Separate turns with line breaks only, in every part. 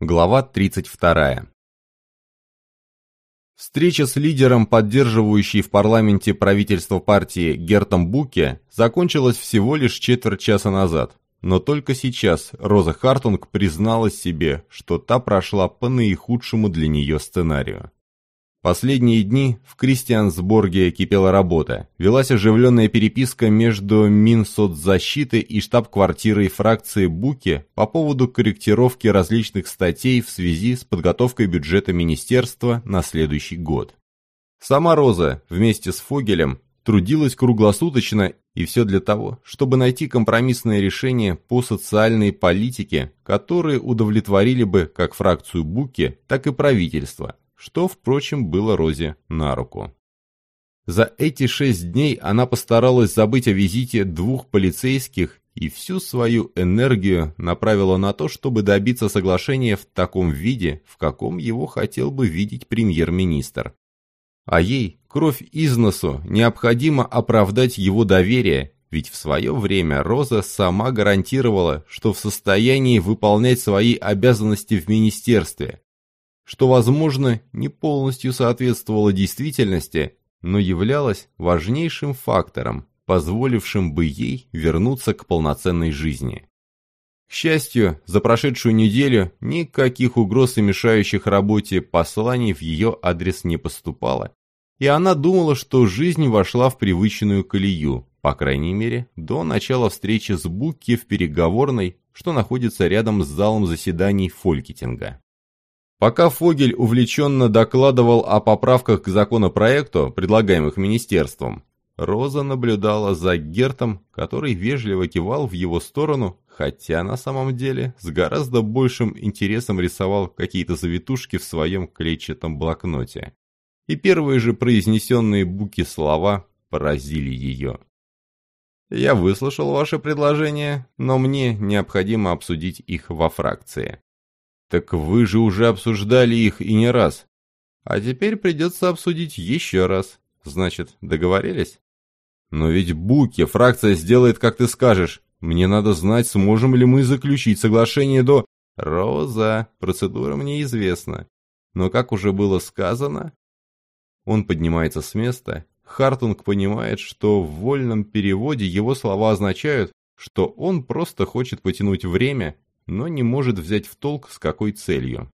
Глава 32. Встреча с лидером, поддерживающей в парламенте правительство партии Гертом Буке, закончилась всего лишь четверть часа назад. Но только сейчас Роза Хартунг призналась себе, что та прошла по наихудшему для нее сценарию. Последние дни в Кристиансборге кипела работа. Велась оживленная переписка между Минсоцзащиты и штаб-квартирой фракции Буки по поводу корректировки различных статей в связи с подготовкой бюджета министерства на следующий год. Сама Роза вместе с Фогелем трудилась круглосуточно и все для того, чтобы найти компромиссное решение по социальной политике, которые удовлетворили бы как фракцию Буки, так и правительство – что, впрочем, было Розе на руку. За эти шесть дней она постаралась забыть о визите двух полицейских и всю свою энергию направила на то, чтобы добиться соглашения в таком виде, в каком его хотел бы видеть премьер-министр. А ей, кровь из носу, необходимо оправдать его доверие, ведь в свое время Роза сама гарантировала, что в состоянии выполнять свои обязанности в министерстве, что, возможно, не полностью соответствовало действительности, но являлось важнейшим фактором, позволившим бы ей вернуться к полноценной жизни. К счастью, за прошедшую неделю никаких угроз и мешающих работе посланий в ее адрес не поступало, и она думала, что жизнь вошла в привычную колею, по крайней мере, до начала встречи с Букки в переговорной, что находится рядом с залом заседаний Фолькетинга. Пока Фогель увлеченно докладывал о поправках к законопроекту, предлагаемых министерством, Роза наблюдала за Гертом, который вежливо кивал в его сторону, хотя на самом деле с гораздо большим интересом рисовал какие-то завитушки в своем клетчатом блокноте. И первые же произнесенные буки слова поразили ее. «Я выслушал ваше предложение, но мне необходимо обсудить их во фракции. Так вы же уже обсуждали их и не раз. А теперь придется обсудить еще раз. Значит, договорились? Но ведь Буки, фракция сделает, как ты скажешь. Мне надо знать, сможем ли мы заключить соглашение до... Роза, процедура мне известна. Но как уже было сказано... Он поднимается с места. Хартунг понимает, что в вольном переводе его слова означают, что он просто хочет потянуть время но не может взять в толк, с какой целью.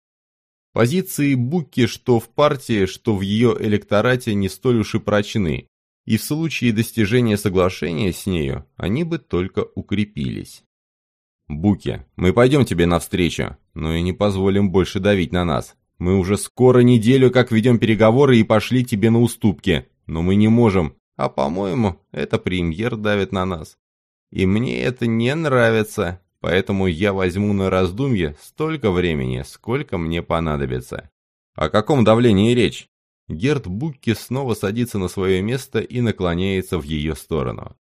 Позиции Букки что в партии, что в ее электорате не столь уж и прочны, и в случае достижения соглашения с нею они бы только укрепились. «Буки, мы пойдем тебе навстречу, но и не позволим больше давить на нас. Мы уже скоро неделю как ведем переговоры и пошли тебе на уступки, но мы не можем, а по-моему, это премьер давит на нас. И мне это не нравится, Поэтому я возьму на раздумье столько времени, сколько мне понадобится. О каком давлении речь? Герт Букки снова садится на свое место и наклоняется в ее сторону.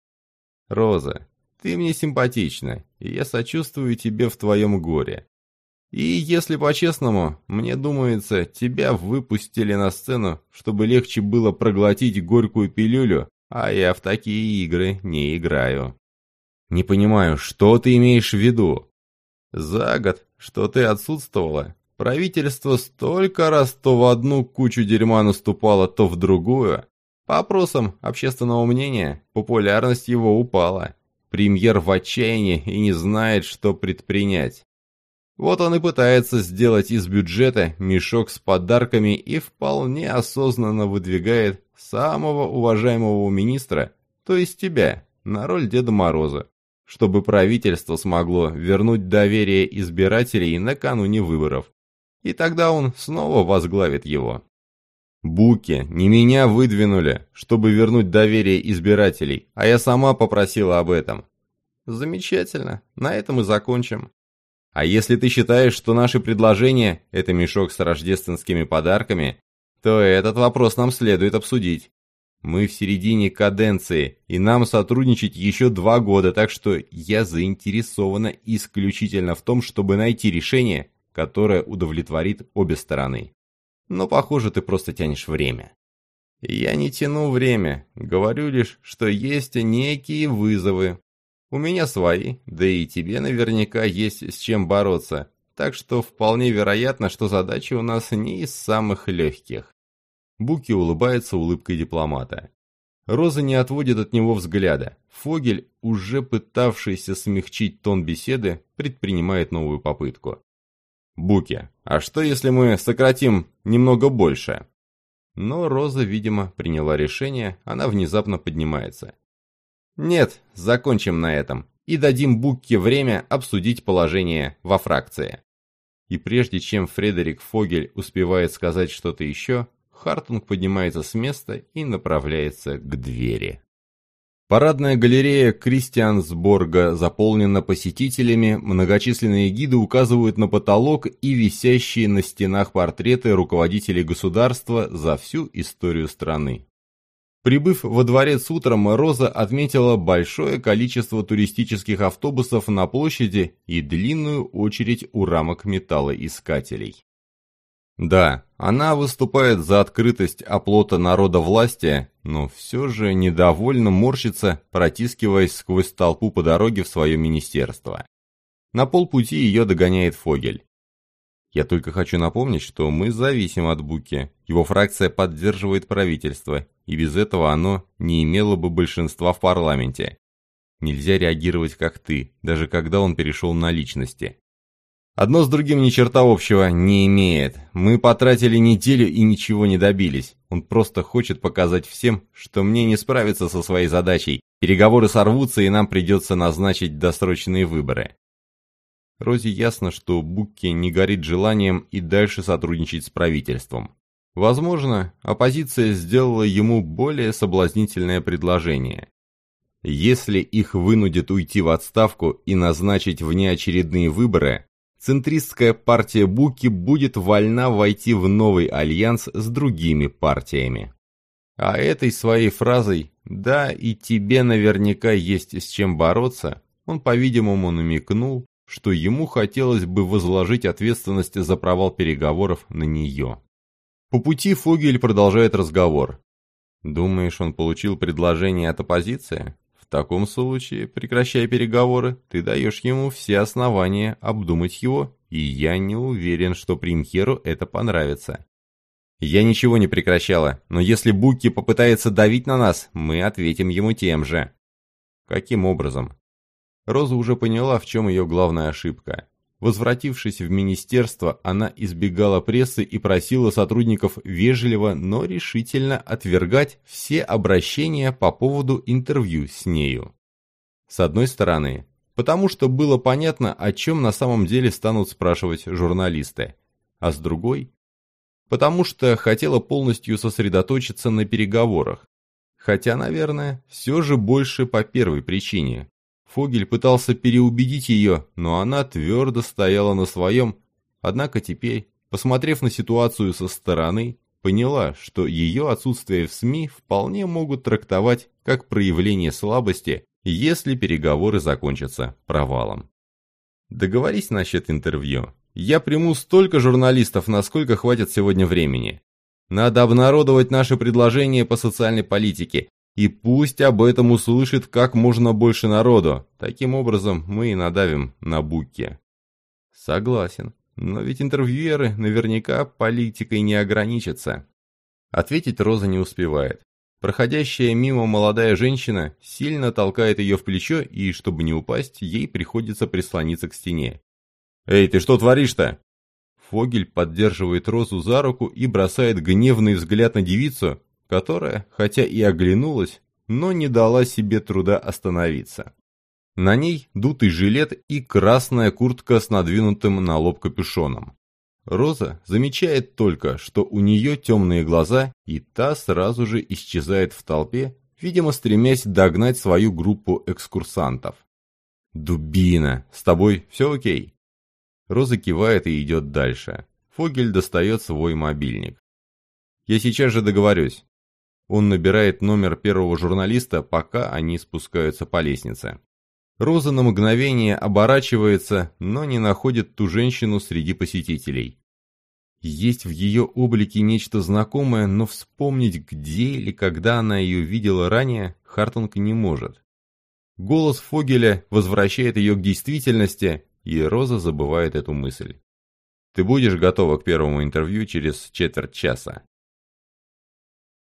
«Роза, ты мне симпатична, и я сочувствую тебе в твоем горе. И, если по-честному, мне думается, тебя выпустили на сцену, чтобы легче было проглотить горькую пилюлю, а я в такие игры не играю». «Не понимаю, что ты имеешь в виду?» «За год, что ты отсутствовала, правительство столько раз то в одну кучу дерьма наступало, то в другую. По опросам общественного мнения, популярность его упала. Премьер в отчаянии и не знает, что предпринять. Вот он и пытается сделать из бюджета мешок с подарками и вполне осознанно выдвигает самого уважаемого министра, то есть тебя, на роль Деда Мороза чтобы правительство смогло вернуть доверие избирателей накануне выборов. И тогда он снова возглавит его. Буки, не меня выдвинули, чтобы вернуть доверие избирателей, а я сама попросила об этом. Замечательно, на этом и закончим. А если ты считаешь, что наши предложения – это мешок с рождественскими подарками, то этот вопрос нам следует обсудить. Мы в середине каденции, и нам сотрудничать еще два года, так что я заинтересована исключительно в том, чтобы найти решение, которое удовлетворит обе стороны. Но, похоже, ты просто тянешь время. Я не тяну время, говорю лишь, что есть некие вызовы. У меня свои, да и тебе наверняка есть с чем бороться. так что вполне вероятно, что задача у нас не из самых легких. Буки улыбается улыбкой дипломата. Роза не отводит от него взгляда. Фогель, уже пытавшийся смягчить тон беседы, предпринимает новую попытку. «Буки, а что если мы сократим немного больше?» Но Роза, видимо, приняла решение, она внезапно поднимается. «Нет, закончим на этом и дадим Букке время обсудить положение во фракции». И прежде чем Фредерик Фогель успевает сказать что-то еще, Хартунг поднимается с места и направляется к двери. Парадная галерея Кристиансборга заполнена посетителями, многочисленные гиды указывают на потолок и висящие на стенах портреты руководителей государства за всю историю страны. Прибыв во дворец утром, Роза отметила большое количество туристических автобусов на площади и длинную очередь у рамок металлоискателей. Да, она выступает за открытость оплота народа власти, но все же недовольно морщится, протискиваясь сквозь толпу по дороге в свое министерство. На полпути ее догоняет Фогель. Я только хочу напомнить, что мы зависим от Буки. Его фракция поддерживает правительство, и без этого оно не имело бы большинства в парламенте. Нельзя реагировать как ты, даже когда он перешел на личности. Одно с другим ни черта общего не имеет. Мы потратили неделю и ничего не добились. Он просто хочет показать всем, что мне не справиться со своей задачей. Переговоры сорвутся, и нам придется назначить досрочные выборы. Розе ясно, что Букки не горит желанием и дальше сотрудничать с правительством. Возможно, оппозиция сделала ему более соблазнительное предложение. Если их вынудят уйти в отставку и назначить внеочередные выборы, центристская партия Буки будет вольна войти в новый альянс с другими партиями. А этой своей фразой «да, и тебе наверняка есть с чем бороться» он, по-видимому, намекнул, что ему хотелось бы возложить ответственность за провал переговоров на нее. По пути Фогель продолжает разговор. «Думаешь, он получил предложение от оппозиции? В таком случае, прекращая переговоры, ты даешь ему все основания обдумать его, и я не уверен, что премьеру это понравится. Я ничего не прекращала, но если Буки попытается давить на нас, мы ответим ему тем же. Каким образом? Роза уже поняла, в чем ее главная ошибка. Возвратившись в министерство, она избегала прессы и просила сотрудников вежливо, но решительно отвергать все обращения по поводу интервью с нею. С одной стороны, потому что было понятно, о чем на самом деле станут спрашивать журналисты, а с другой, потому что хотела полностью сосредоточиться на переговорах, хотя, наверное, все же больше по первой причине. Фогель пытался переубедить ее, но она твердо стояла на своем, однако теперь, посмотрев на ситуацию со стороны, поняла, что ее отсутствие в СМИ вполне могут трактовать как проявление слабости, если переговоры закончатся провалом. Договорись насчет интервью. Я приму столько журналистов, насколько хватит сегодня времени. Надо обнародовать наши предложения по социальной политике, и пусть об этом услышит как можно больше народу. Таким образом, мы и надавим на Букке. Согласен. Но ведь интервьюеры наверняка политикой не ограничатся. Ответить Роза не успевает. Проходящая мимо молодая женщина сильно толкает ее в плечо, и, чтобы не упасть, ей приходится прислониться к стене. «Эй, ты что творишь-то?» Фогель поддерживает Розу за руку и бросает гневный взгляд на девицу, которая, хотя и оглянулась, но не дала себе труда остановиться. На ней дутый жилет и красная куртка с надвинутым на лоб капюшоном. Роза замечает только, что у нее темные глаза, и та сразу же исчезает в толпе, видимо, стремясь догнать свою группу экскурсантов. «Дубина! С тобой все окей?» Роза кивает и идет дальше. Фогель достает свой мобильник. «Я сейчас же договорюсь. Он набирает номер первого журналиста, пока они спускаются по лестнице. Роза на мгновение оборачивается, но не находит ту женщину среди посетителей. Есть в ее облике нечто знакомое, но вспомнить, где или когда она ее видела ранее, Хартунг не может. Голос Фогеля возвращает ее к действительности, и Роза забывает эту мысль. Ты будешь готова к первому интервью через четверть часа.